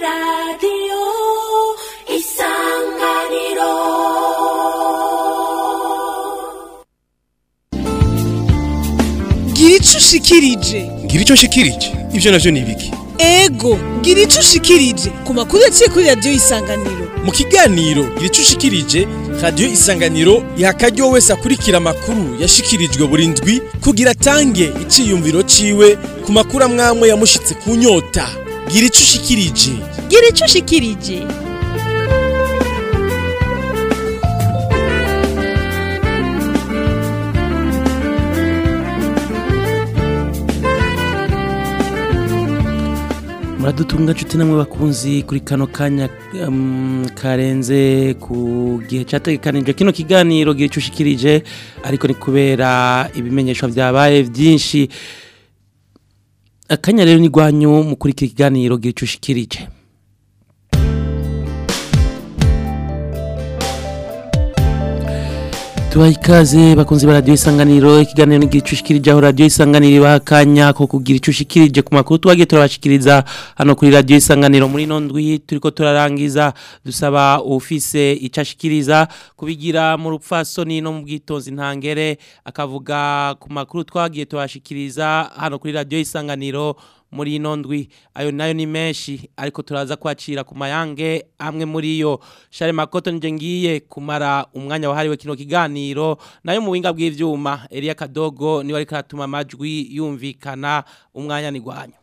라디오 이상가리로 gira icyo ushikirije ngira icyo nshikirije ibyo navyo ni ibiki ego ngira icyo ushikirije ku makuru yaciye kuri radiyo isanganiro mu kiganiro gira icyo ushikirije radiyo isanganiro iha wese akurikira amakuru yashikirijwe buri ndwi kugira atange icyiyumviro ciwe ku makuru amwamwe yamushitse ku nyota gira icyo ushikirije gira icyo ushikirije muradutunga nshuti namwe bakunzi kuri kano kanya um, karenze ku gihe cyategekanije kino kiganiro gihe cyushikirije ariko ni kubera ibimenyesho byabaye byinshi akanya rero ni rwanyu mu kurikira ikiganiro gihe cyushikirije tubaha ikaze bakunze ba radiyo isanganiro ikiganiro ni igihe ushikirije aho radiyo isanganiro ibaha akanya ko kugira icyo ushikirije ku makuru tubagiye turabashikiriza hano kuri radiyo isanganiro muri ino ndwi turi ko turarangiza dusaba ufise icyo ashikiriza kubigira mu rupfasoni no mu bwitonzi ntangere akavuga ku makuru twagiye turabashikiriza hano kuri radiyo isanganiro muri inondwi ayo nayo ni menshi ariko turaza kwacira ku mayange amwe muri yo share makoto nje ngiye kumara umwanya wa hariwe kino kiganiro nayo mu winga bw'ivyuma Elia Kadogo ni wari karatuma amajwi yumvikana umwanya ni gwanyu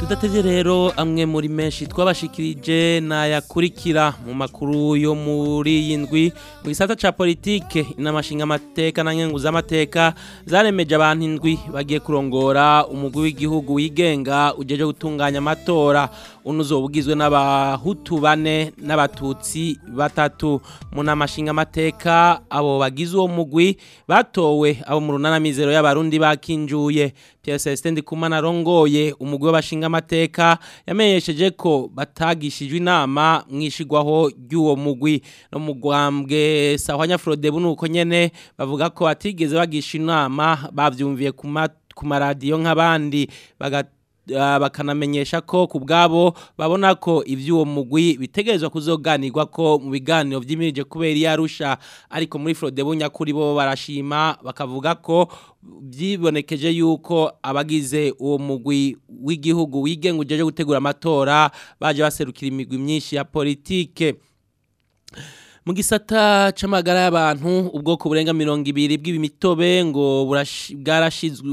tudateje rero amwe muri menshi twabashikirije nayakurikira mu makuru yo muri yindwi mu gisata ca politike inamashinga amateka na nkengu z'amateka zaremeje abantu indwi bagiye kurongora umugwi w'igihugu wigenga ujeje gutunganya amatora unuzo ugizwe n'abahutu bane n'abatutsi batatu mu namashinga amateka abo bagize uwo mugwi batowe abo mu runana mizero y'abarundi bakinjuye Pierre Celestin Ndikumana rongoye umugwi w'abashinga amateka yamenyesheje ko batagishijwe inama mwishigwaho ry'uwo mugwi no mu gwambwe Sahwanya Frodebu nuko nyene bavuga ko batigeze bagisha inama bavyumviye ku maradiyo nk'abandi Ah, bakanamenyesha ko ku bwabo babona ko iby'uwo mugwi bitegerezwa kuzoganirwa ko mu biganiro by'imirije kubera iyo ariko muri Frodebo nyakuri bo barashima bakavuga ko byibonekeje yuko abagize uwo mugwi w'igihugu wigenga gutegura amatora baje baserukira imigwi myinshi ya politike mu gisata c'amagara y'abantu ubwoko burenga 200 bw'ibimitobe ngo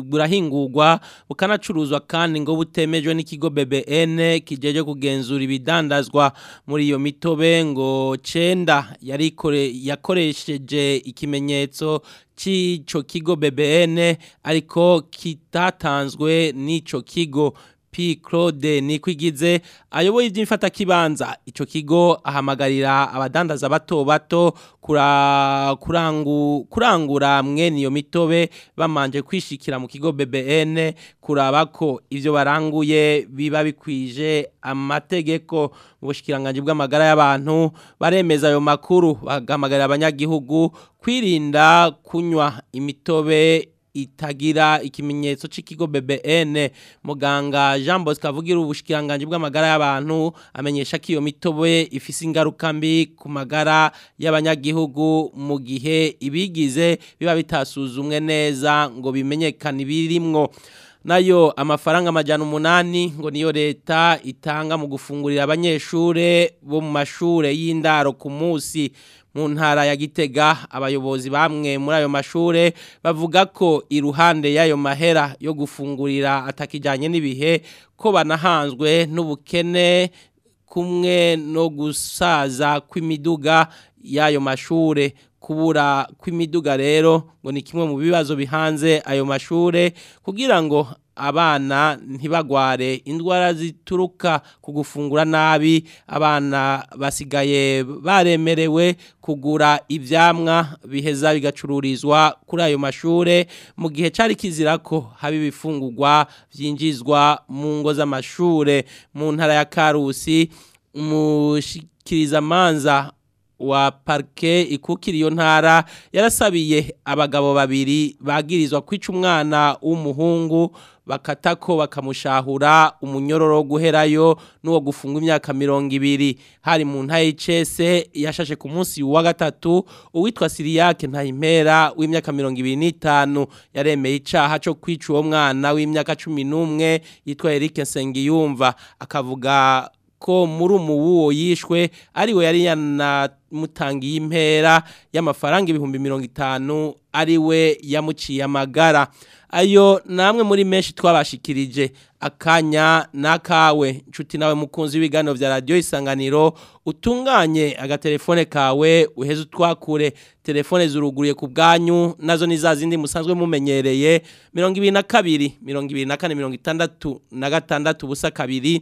burahingurwa bukanacuruzwa kandi ngo butemejwe n'ikigo BBN kijeje kugenzura ibidandazwa muri iyo mitobe ngo cenda yarikore yakoresheje ikimenyetso c'ico kigo BBN ariko kitatanzwe n'ico kigo P Claude Nikwigize ayoboye iby'imfata kibanza ico kigo ahamagarira abadandaza bato bato kura kurangu kurangura mwene iyo mitobe bamanje kwishikira mu kigo BBN kurabako ivyo baranguye biba bikwije amategeko mu bw'amagara y'abantu baremeza ayo makuru bagamagara abanyagihugu kwirinda kunywa imitobe itagira ikimenyetso cy'ikigo BBN muganga Jean Bosco avugira ubushikiranganje bw'amagara y'abantu amenyesha ko iyo mitobe ifise ingaruka mbi ku magara y'abanyagihugu mu gihe ibigize biba bitasuzumwe neza ngo bimenyekane ibirimwo nayo amafaranga amajyana umunani ngo niyo leta itanga mu gufungurira abanyeshure bo mu mashure y'indaro ku munsi mu ntara ya gitega abayobozi bamwe muri ayo mashure bavuga ko iruhande y'ayo mahera yo gufungurira atakijyanye n'ibihe ko banahanzwe n'ubukene kumwe no gusaza kw'imiduga y'ayo mashure kubura kw'imiduga rero ngo ni kimwe mu bibazo bihanze ayo mashure kugira ngo abana ntibagware indwara zituruka ku gufungura nabi abana basigaye baremerewe kugura ibyamwa biheza bigacururizwa kuri ayo mashure mu gihe cyari kizira ko haba ibifungurwa byinjizwa mu ngo z'amashure mu ntara ya karusi umushikirizamanza wa parke ikukira iyo yarasabiye abagabo babiri bagirizwa kwica umwana w'umuhungu bakatako bakamushahura umunyororo wo guherayo n'uwo gufunga imyaka mirongo ibiri hari mu nta y'icese yashashe ku munsi wa gatatu uwitwa siriyake ntayimpera w'imyaka mirongo ibiri n'itanu yaremeye icaha cyo kwica uwo mwana w'imyaka cumi n'umwe yitwa Eric nsengiyumva akavuga ko muri umuwuwo yishwe ariwe yari yanamutangiye impera y'amafaranga ibihumbi mirongo itanu ariwe yamuciye amagara ayo namwe muri menshi twabashikirije akanya nakawe Nshuti nawe mukunzi w'ibiganiro bya radiyo isanganiro utunganye agatelefone kawe uheze utwakure telefone zuruguriye ku bwanyu nazo ni za zindi musanzwe mumenyereye mirongo ibiri na kabiri mirongo ibiri na kane mirongo itandatu na gatandatu ubusa kabiri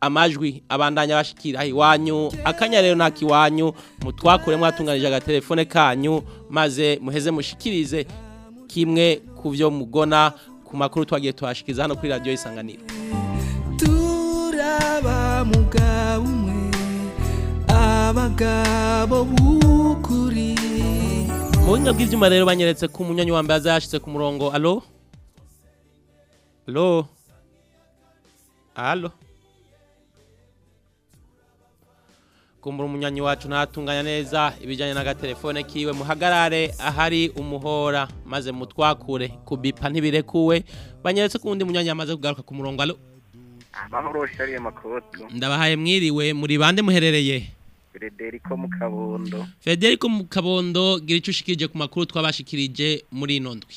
amajwi abandanya bashikira iwanyu akanya rero nakiwanyu mutwakure mwatunganije telefone kanyu maze muheze mushikirize kimwe ku byo mugona ku makuru twagiye tuhashikiza hano kuri radiyo y'isanganiro turaba mugabo umwe abagabo b'ukuri mu buhinga bw'ibyuma rero banyeretse ko umunyonyi wambaye azashyize ku murongo alo alo alo kumbura umunyanya wacu natunganya neza ibijyanye n'agatelefone kiwe muhagarare ahari umuhora maze mutwakure kubipa ntibirekuwe banyeretse ko undi munyanya amaze kugaruka ku murongo alo amahoroshariye makoto ndabahaye mwiriwe muri bande muherereye Federico mu kabondo Federico mu gira icyo ushikirije ku makuru twabashikirije muri ino ndwi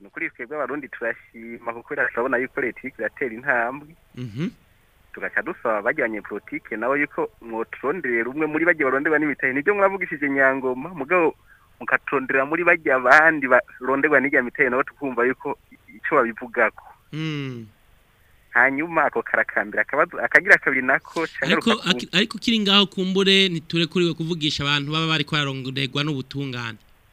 ni ukuri twebwe abarundi turashima kuko turabona yuko leta iri kuratera intambwe mhm. tugaca dusaba bajyanye politiki nawe yuko mwoturondera umwe muri bagiye barondera n'imitahe nibyo mwabugishije nyangoma mugabo mukaturondera muri bajya abandi baronderwa n'ijya miteri nabo tukumva yuko icyo babivugako hmm. hanyuma ako karakambira akagira kabiri nako ariko kiri ngaho kumbure kuriwe kuvugisha abantu baba bari kwarongorerwa n'ubutungane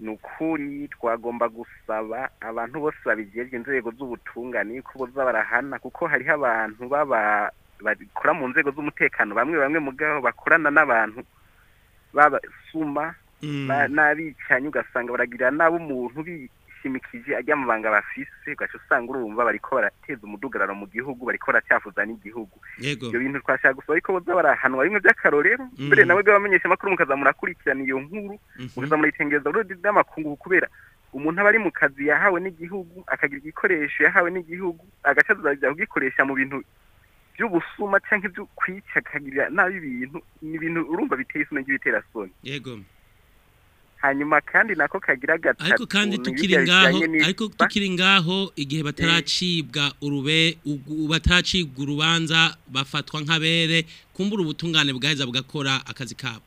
ni ukuri twagomba gusaba abantu bose babigejwe inzego z'ubutungane ko boza barahana kuko hariho abantu baba bakora mu nzego z'umutekano bamwe bamwe mu mugabo bakorana n'abantu babasuma mm. n'abicanyi ugasanga baragira n'abo umuntu barashimikije ajya mu banga bafise ugaca usanga urumva bariko barateza umudugararo mu gihugu bariko baracyafuza n'igihugu ibyo bintu twashaka gusa bariko boza barahanwa bimwe by'akarorero mhm. mbere nawe bwabamenyesha amakuru mukaza iyo nkuru mhm. mukaza murayitengeza ururimi kubera umuntu aba ari mu kazi yahawe n'igihugu akagira igikoresho yahawe n'igihugu agaca azajya kugikoresha mu bintu by'ubusuma cyangwa ibyo kwica akagirira nabi ibintu ni ibintu urumva biteye isoni ry'ibiterasoni yego hanyuma kandi nako kagira gatatu ariko kandi tukiri ngaho ariko tukiri ngaho igihe bataracibwa urube bataracibwa urubanza bafatwa nk'abere kumbura ubutungane bwaheza bugakora akazi kabo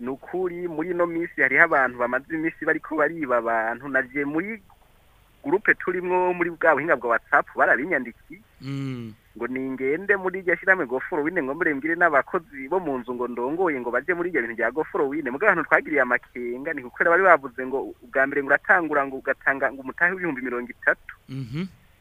ni ukuri muri ino minsi hariho abantu bamaze iminsi bari ko bariba abantu nagiye muri gurupe turimo muri bwa buhinga bwa watsapu barabinyandikiye mm. ngo ningende muri iryo shyirahamwe gofuro ngo mbire n'abakozi bo mu nzu ngo ndongoye ngo bajye muri iryo bintu bya gofuro wine mugabo twagiriye amakenga ni kuko bari bavuze ngo ubwa mbere ngo uratangura ngo ugatanga ngo umutahe w'ibihumbi mirongo itatu mhm.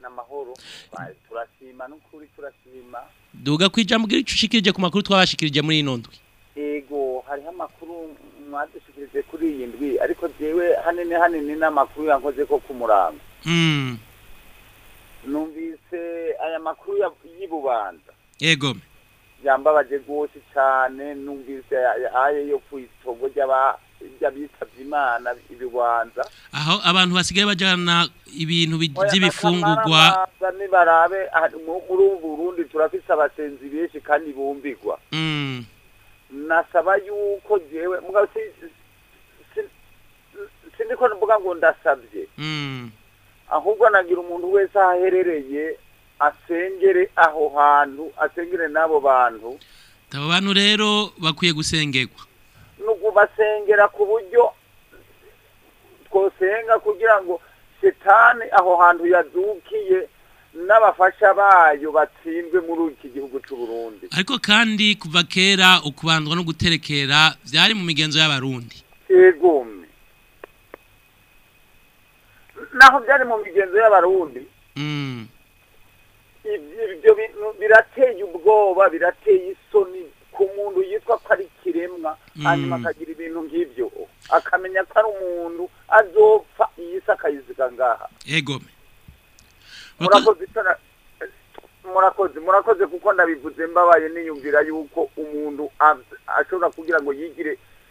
n'amahoro turashima n'ukuri turashima duga ku ijambo ushikirije ku makuru twabashikirije muri ino ndwi yego hariho amakuru mwadushikirije kuri iyi ndwi ariko byewe hanini hanini n'amakuru yankoze ko ku murango hmm. numvise aya makuru y'ububanza yego yambabaje rwose cyane numvise ayo yo ku itongo ry'abitabye imana ibibanza aho abantu basigaye bajyana ibintu by'ibifungurwa nibarabe muri ubu burundi turafise abasenzi benshi kandi bumvigwa hmm. nasaba yuko ngewe sindi ko mvuga ngo ndasabye mm. ahubwo nagira umuntu wese aho aherereye asengere aho hantu asengere n'abo bantu abo bantu rero bakwiye gusengerwa ni ukubasengera ku buryo twosenga kugira ngo shitani aho hantu yadukiye n'abafasha bayo batsinzwe muri iki gihugu cy'u Burundi ariko kandi kuva kera ukubandwa no guterekera byari mu migenzo y'abarundi yego naho byari mu migenzo y'abarundi mm. ibyo birateye ubwoba birateye isoni ku muntu yitwa ko ari kiremwa mm. hanyuma akagira ibintu nk'ibyo akamenya ko ari umuntu azopfa iyi si akayizika ngaha yego murakoze murakoze kuko ndabivuze mbabaye ninyumvira yuko umuntu ashobora kugira ngo yigire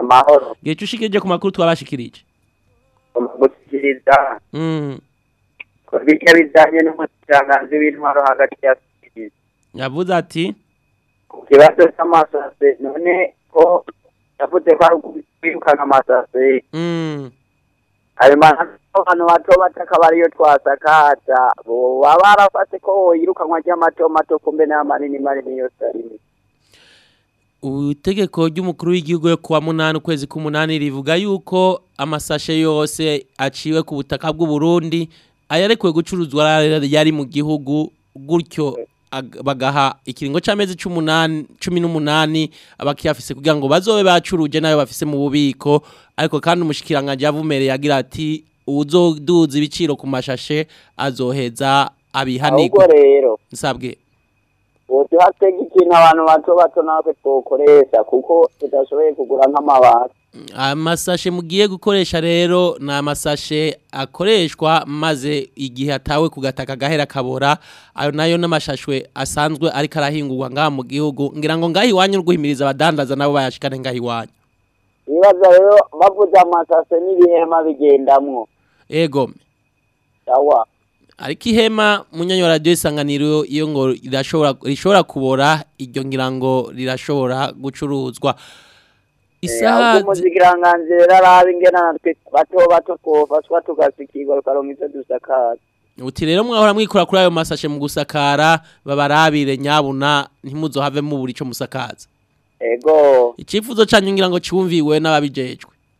amahoro igihe cyo ushikirije ku makuru twabashikirije ku bijyanye n'umusikiranganzi w'intwaro hagati ya sikiriza yavuze ati ku cy'amasase none ko yavuze ko ari kwirukana amasase mm. habimana abantu bato batakabari iyo twasakata baba barafashe ko yirukanwa ry'amato mato kumbe n'amanini manini yose arimo itegeko ry'umukuru w'igihugu yo kuwa munani ukwezi k'umunani rivuga yuko amasashe yose aciwe ku butaka bw’u bw'uburundi ayarekuwe gucuruzwa yari mu gihugu gutyo bagaha ikiringo cy'amezi cumi n'umunani abakiyafise kugira ngo bazobe bacuruje nayo bafise mu bubiko ariko kandi umushyikirangajya yavumereye agira ati uzoduza ibiciro ku mashashe azoheza abihanirwa rero nsabwe tuhatega ikintu abantu bato bato natwe twokoresha kuko tudashoboye kugura nk'amabati amasashe mugiye gukoresha rero ni amasashe akoreshwa maze igihe atawe ku gataka gahera kabora ayo nayo n'amashashwe asanzwe ariko arahingurwa ngaha mu gihugu ngira ngo ngaho iwanyu rwihimiriza abadandaza nabo bayashikane ngaho iwanyu ibibazo rero bavuze amatase n'ibihema bigendamwo ego yawa ariko ihema munyanyo radiyo isanganiro iyo ngo rishobora kubora iryo ngira ngo rirashobora gucuruzwa eh, isaha umuzigiranganzira rero araba ingena natwe bato bato kofashwa tugasikirwa rukaronka ibyo dusakaza uti rero mwahora mwikura kuri ayo masashe mu gusakara babarabire nyabuna ntimuzohave mubura ico musakaza ego icyifuzo cyanyu ngira ngo cyumviwe n'ababijejwe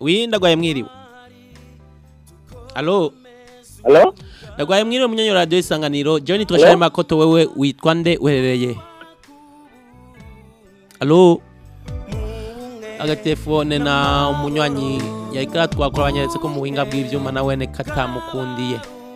wirinde agwaye Alo alo ndagwaye mwiriwe munyanyo radiyo y'isanganiro john turashima makoto wewe witwa nde uherereye alo agatelefone na umunywanyi yari karatwakura abanyeretse ko mu buhinga bw'ibyuma na wene katamukundiye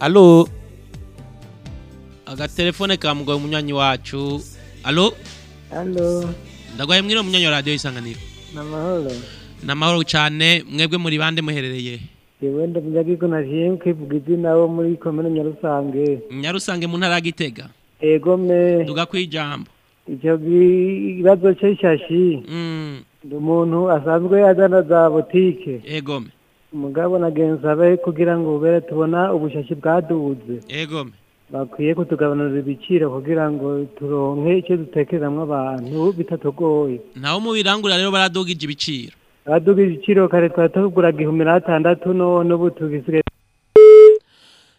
alo agatelefone ka mugabo munyanya wacu alo alo ndagwaye mwiriwe munyanya radiyo y'isanganiro ni amahoro ni amahoro cyane mwebwe muri bande muherereye yewe ndamunyagirwa na jean kivuga izina wo muri komine nyarusange nyarusange mu ntara ya gitega ego me duka ku ijambo icyo cye cyashiye mm. ni umuntu asanzwe agana za butike yegome umugabo nagenza be kugira ngo ubere tubona ubushashi bwaduze yegome bakwiye kutugabanurira ibiciro kugira ngo turonke icyo dutekerezamo abantu bitatugoye nawe mubirangurira rero baradugije ibiciro baradugije ibiciro kare twari tugura igihumbi n'atandatu none ubu tugisigaye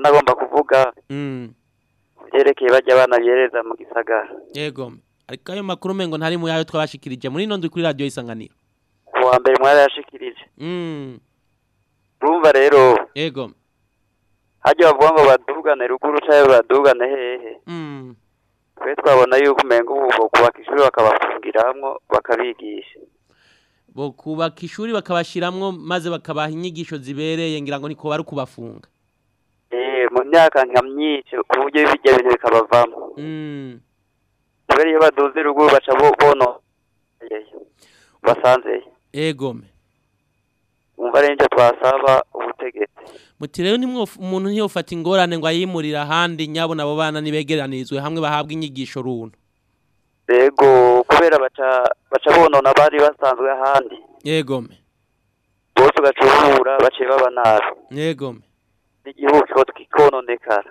nagomba kuvuga mm. byerekeye bajya banagereza mu gisagara yego ariko ayo makuru mengo ntari mu yayo twabashikirije muri nondo kuri radio isanganiro wa mbere mwarayashikirije mm urumva rero yego hajya bavuga ngo badugane ruguru cyangwa badugane hehe mm. twe twabona yuko umenga ubu kubaka ishuri bakabafungiramwo bakabigisha bo kubaka ishuri bakabashiramwo maze bakabaha inyigisho zibereye ngira ngo niko bari kubafunga imyaka nka myinshi ku buryo bijya bintu bikabavamo kubera mm. iyo baduze urugo baca bono basanzeyo egome umva rero twasaba ubutegetsi muti rero umuntu ntiyufate ingorane ngo ayimurire ahandi nyabo nabo bana nibegeranirizwe hamwe bahabwa inyigisho runtu yego kubera baca bonona abari basanzwe ahandi yegome bose ugacurura baciye baba nabi yegome n'igihugu kiba kikononekara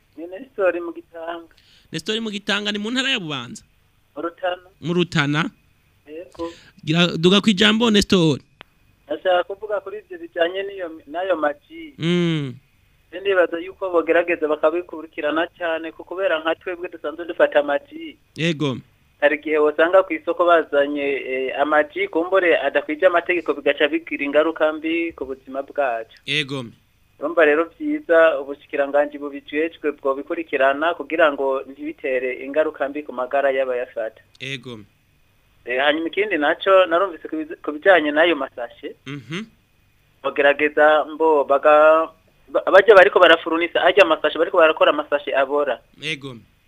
jenisitore mu gitanga resitora mu gitanga ni mu ntara ya bubanza mu rutana duga ku ijambo resitora ndashaka kuvuga kuri ibyo bijyanye n'ayo magi mm. ndibaza yuko bagerageza bakabikurikirana cyane kubera nka twebwe dusanzwe dufata amagi yego hari igihe wasanga ku isoko bazanye eh, amagi kumbure adakwije amategeko bigaca bigira ingaruka mbi ku buzima bwacu yego urumva rero byiza ubushyikiranganji bubijejwe bwobikurikirana kugira ngo ntibitere ingaruka mbi ku magara y'abayafata ego eh, hanyuma ikindi nacyo narumvise ku bijyanye n'ayo masashe mhm. bagerageza mbo baga abajya bariko barafurunisa ajya amasashe bariko barakora amasashe abora ego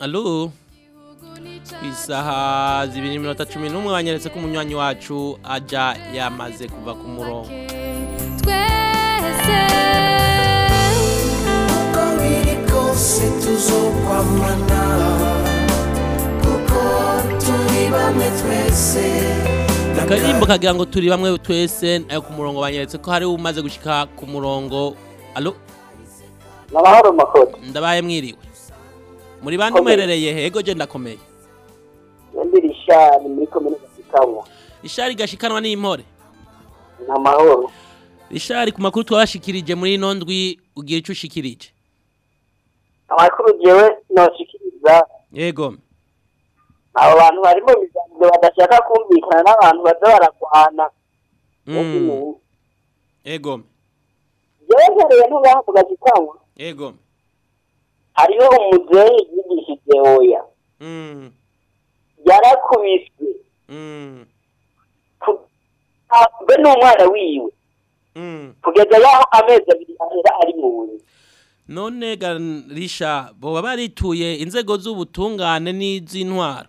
alo ku isaha zibiri n'iminota cumi n'umwe banyeretse ko umunywanyi wacu ajya yamaze kuva ku murongo tuzobwamana kuko kagira ngo turi bamwe twese ayo ku murongo banyeretse ko hari umaze gushika ku murongo alo nabahari umakoti ndabaye mwiriwe muri bande muherereye hego je ndakomeye nendiri ishari muri komine gashikanwa ishari gashikanwa n'impore ni amahoro ishari ku makuru twabashikirije muri ino ugiye ugira icyo ushikirije amakuru ngewe nashikiriza yego abo bantu bari mu badashaka kumvikana n'abantu baza baragwana mm. yego ngewe nkereye ntubaho ku gazi yego hariho umuzeyi yigishije oya mm. yarakubiswe mm. be ni umwana wiwe kugeza yaho amezi abiri ahera ari mu buriri none garisha baba barituye inzego z'ubutungane n'iz'intwaro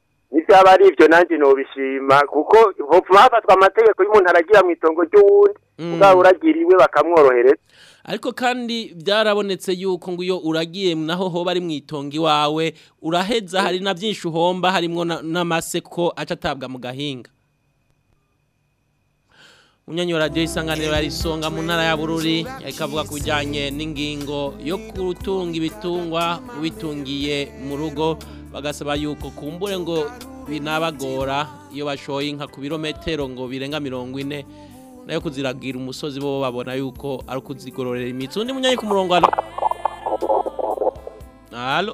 nibyaba ari ibyo nanjye ntubishima kuko hafatwa amategeko y'umuntu aragira mu itongo ry'uwundi mm. ubwabo uragiriwe bakamworohereza ariko kandi byarabonetse yuko ngo iyo uragiye naho ho bari mu itongo iwawe uraheza hari na byinshi uhomba harimo n’amaseko ko aca atabwa mu gahinga umunyanyi wa radiyo isanganiro ya risonga mu ntara ya bururi ikavuga kujyanye bijyanye n'ingingo yo gutunga ibitungwa ubitungiye mu rugo bagasaba yuko kumbure ngo binabagora iyo bashoye inka ku birometero ngo birenga mirongo ine nayo kuziragira umusozi bo babona yuko ari ukuzigororera imitsi undi munyanyi ku murongo hano halo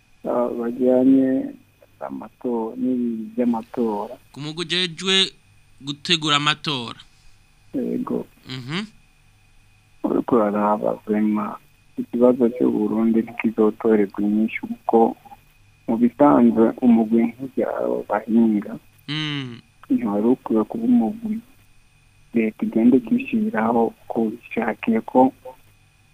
bajyanye n'ibi by'amatora ku mugo gutegura amatora yego uriko mhm. uraraba vema ikibazo cyo burundi ntikizotorerwa inyinshi kuko mu bisanzwe umugwi nk'ibyaro bahinga mm. ntiwari ukwiye kuba umugwi leta igenda ikishyiriraho ko bishakiye ko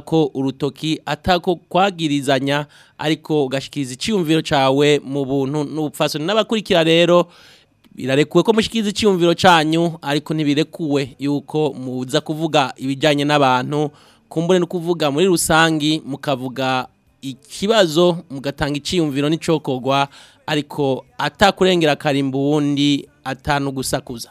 ko urutoki atako kwagirizanya ariko ugashikiriza icyumviro cyawe mu buntu n'ubupfaso n'abakurikira rero birarekuwe ko mushyikizi icyumviro cyanyu ariko ntibirekuwe yuko muza kuvuga ibijyanye n'abantu kumbure no kuvuga muri rusange mukavuga ikibazo mugatanga icyiyumviro n'icyokorwa ariko atakurengera akarimbo atanu gusakuza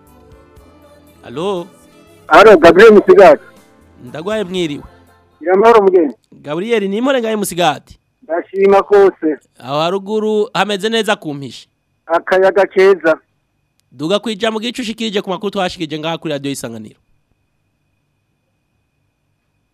alo alo Gabriel musigati ndagwaye mwiriwe iramahoro mugeni gaburiyeri ni imporengaye musigati ndashima kose aho haruguru hameze neza ku mpishe akayaga keza duga kwijya ijambo gicu ushikirije ku makuru twashikirije ngaha kuri radiyo y'isanganiro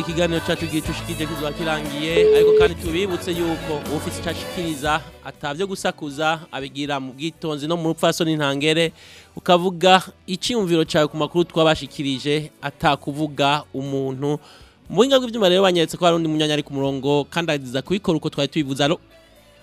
ikiganiro cyacu gihe ushikije kizuba kirangiye ariko kandi tubibutse yuko ufite icyo ashikiriza atabyo gusakuza abigira mu bwitonzi no mu rupfaso n'intangere ukavuga icyiyumviro cyawe ku makuru twabashikirije atakuvuga umuntu mu buhinga bw'ibyuma rero banyeretse ko hari undi munyanya ari ku murongo kandi agiza kubikora uko twari tubivuze aro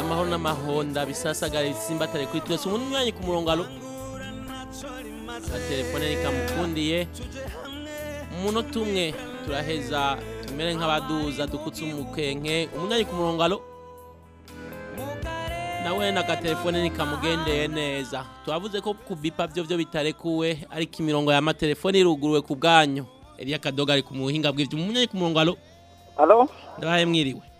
amahoro n'amahonda bisasagara bisimbataye kuri twese umuntu umwanya ku murongo na telefone rikamukundiye umunota umwe turaheza tumere nk'abaduza dukutse umukenke umunyanyi ku murongo alo nawe n'agatelefone nikamugendeye neza twavuze ko kubipa byo byo bitarekuwe ariko imirongo y'amatelefone iruguruwe ku bwanyu iriya kadoga ku muhinga bw'ibyo umunyanyi ku murongo alo alo ndabaye mwiriwe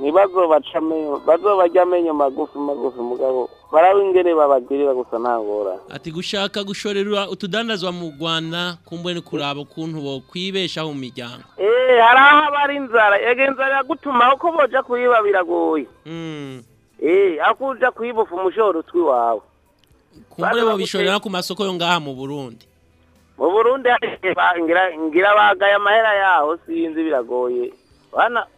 ntibago bajya amenyo magufi magufi mugabo baraba ingere babagirira gusa ntangora ati gushaka gushorera utudandazwa mu rwanda kumbure kuraba ukuntu bokwibeshaho mu miryango eee eh, hari aho aba ari inzara ega inzara yagutumaho ko boja kuyiba biragoye hmm. eee eh, aho kuyibufa umushoro utw'iwawe kumbure bobishorera ku masoko yo ngaha mu burundi mu burundi ngira bagaye amahera yaho sinzi biragoye bana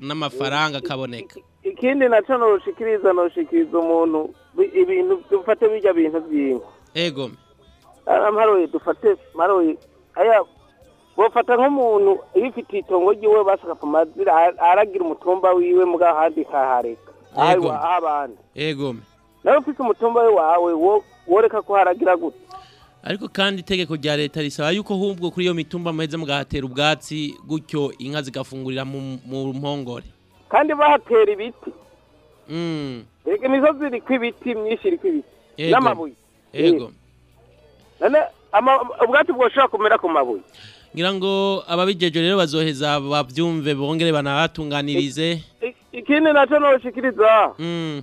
n'amafaranga akaboneka ikindi nacyo nturushikiriza nturushikiriza umuntu ibintu dufate bijya bintu by'inka ego ah, maroye dufate maroye aya bafata nk'umuntu iyo ufite itongo ry'iwe basaka mazira aragira umutumba wiwe mbwa ahandi kahareka ego ego nawe ufite umutumba we wawe woreka ko haragira gutya ariko kandi itegeko rya leta risaba yuko ahubwo kuri iyo mitumba muheze mugahatera ubwatsi gutyo inka zigafungurira mu mpongore kandi bahatera ibiti reka mm. imisozi iri kw'ibiti myinshi iri kw'ibiti n'amabuye yego ubwatsi bwoshobora kumera ku mabuye ngira ngo ababigejeje rero bazoheza babyumve bongere banahatunganirize ikindi nacyo ntushikiriza mm.